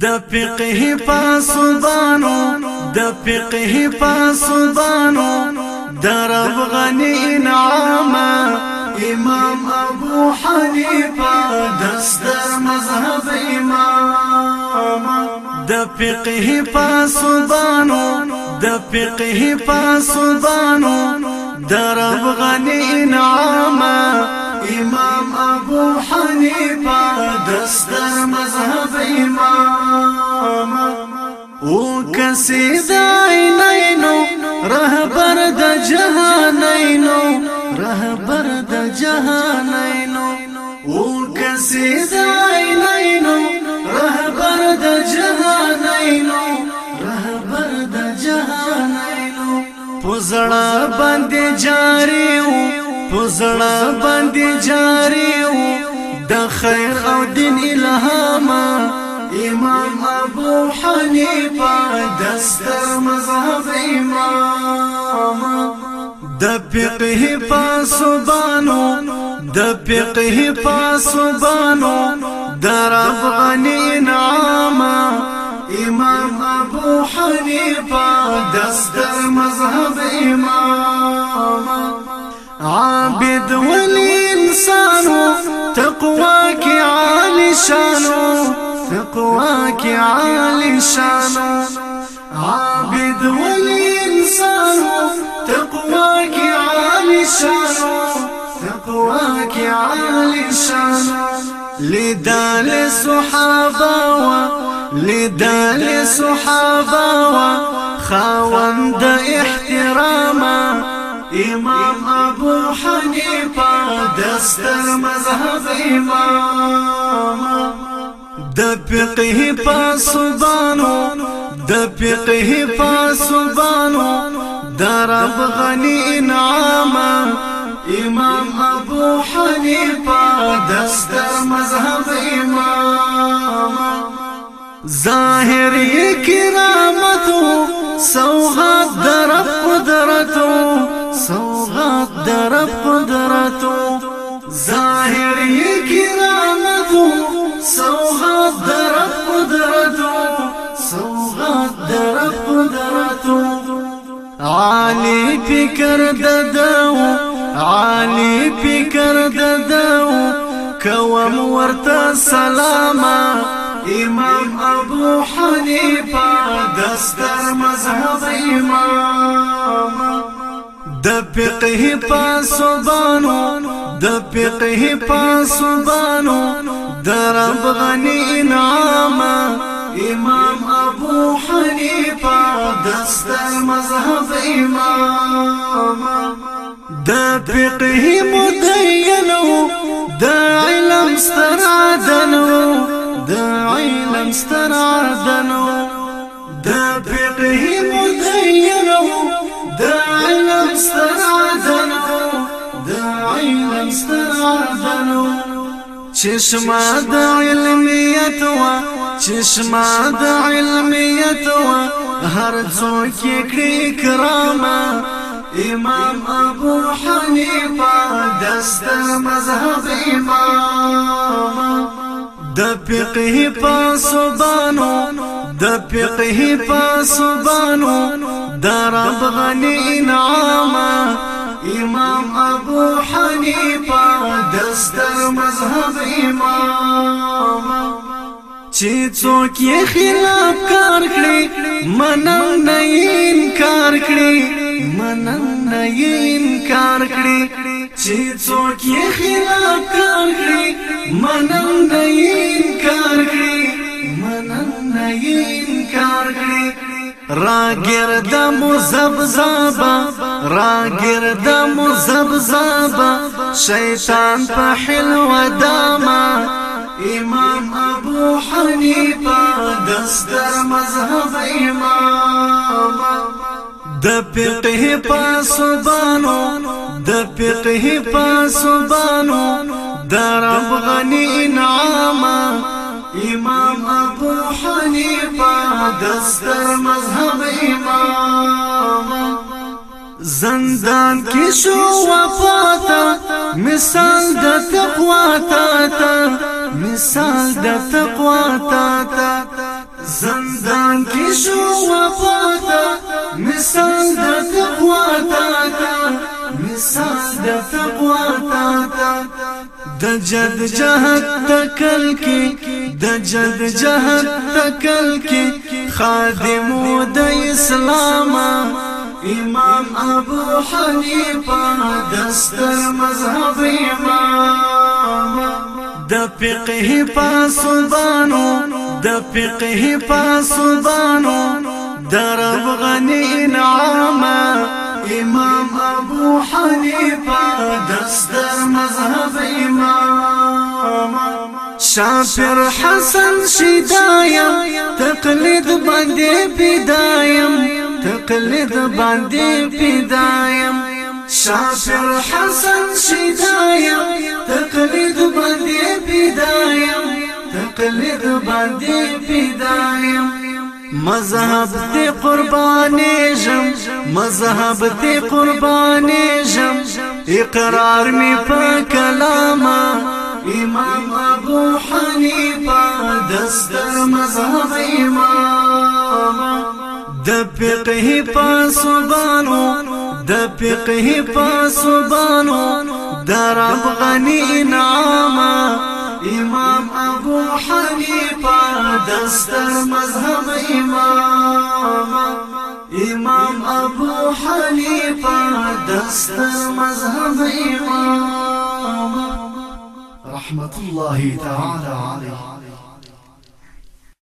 د فقه پاسبانو د فقه پاسبانو درب غنی انعام امام ابو حنیفه دست مذهب امام د فقه پاسبانو د فقه پاسبانو درب غنی انعام امام ابو حنیفه دست مذهب امام او قصیدا عینینو رهبر د جهانینو رهبر د جهانینو او قصیدا عینینو رهبر د جهانینو رهبر د جهانینو پزړه باندې جاری وو پزړه باندې جاری وو د خیر او دین الهامه امام ابو حنیفه دستر مذهب امام د فقه پاسبانو د فقه پاسبانو در افغانی نعما امام ابو حنیفه دستر مذهب امام عابد و تقواك عالي شان عابد ولي إنسانه تقواك عالي شان تقواك عالي شان لدال الصحابة لدال الصحابة خاوند احتراما امام ابو حنيفة دستر مذهب امام د فقه پاسبانو د فقه پاسبانو درب غني انعام امام ابو حنیفه دستر مذهب امام ظاهر کرامتو سوغات درب قدرتو سوغات درب قدرتو عالی فکر دداو عالی فکر دداو کوم ورته سلاما امام ابو حنیفه دستر مذهب امام د فقه پاسبانو د فقه پاسبانو درب غنی انعامه امام ابو حنيفه دست مذهب امام دا فقه مدینو دا علم سترادنو دا علم سترادنو دا فقه مدینو دا علم سترادنو دا علم سترادنو چشمه دا علمیت وا چشما د علمیت و هر څوک کړي کرامه امام ابو حنیفه دست مذهب امام د فقه پاسبانو د فقه پاسبانو درب غنی انعام امام ابو حنیفه دست مذهب امام چې څوک یې خلاف کار کړي منم نه انکار کړي منم نه انکار کړي چې څوک یې خلاف کار کړي منم نه انکار کړي منم نه انکار کړي راګرد مو زبزابا راګرد مو زبزابا شیطان په حلو ده دی په دستر مذهب امام د فقه په سبانو د فقه په سبانو د رب غنی انعام امام ابو حنیفه دستر مذهب امام زندان کې شو وفات مثال د تقوا تا تا مثال د تقوا تا تا زندان کې شو وفات مثال د تقوا تا تا مثال د تقوا تا تا د جد جهت تکل کې د جد جهت تکل کې خادمو د اسلامه امام ابو حنیفه دستر مذهب امام د فقه پاسبانو د فقه پاسبانو درب غنی انعام امام ابو حنیفه دستر مذهب امام شافر حسن شدایم تقلید باندې بدایم تقلید باندې پیدایم شافر حسن شیدایم تقلید باندې پیدایم تقلید باندې پیدایم مذهب ته قربانې جم مذهب ته قربانې جم اقرار می په کلامه امام ابو حنیفه دستر مذهب امام فقه پاسبانو د فقه پاسبانو در افغانی انعام امام ابو حنیفه دستر مذهب امام امام ابو حنیفه دستر مذهب امام رحمت الله تعالى عليه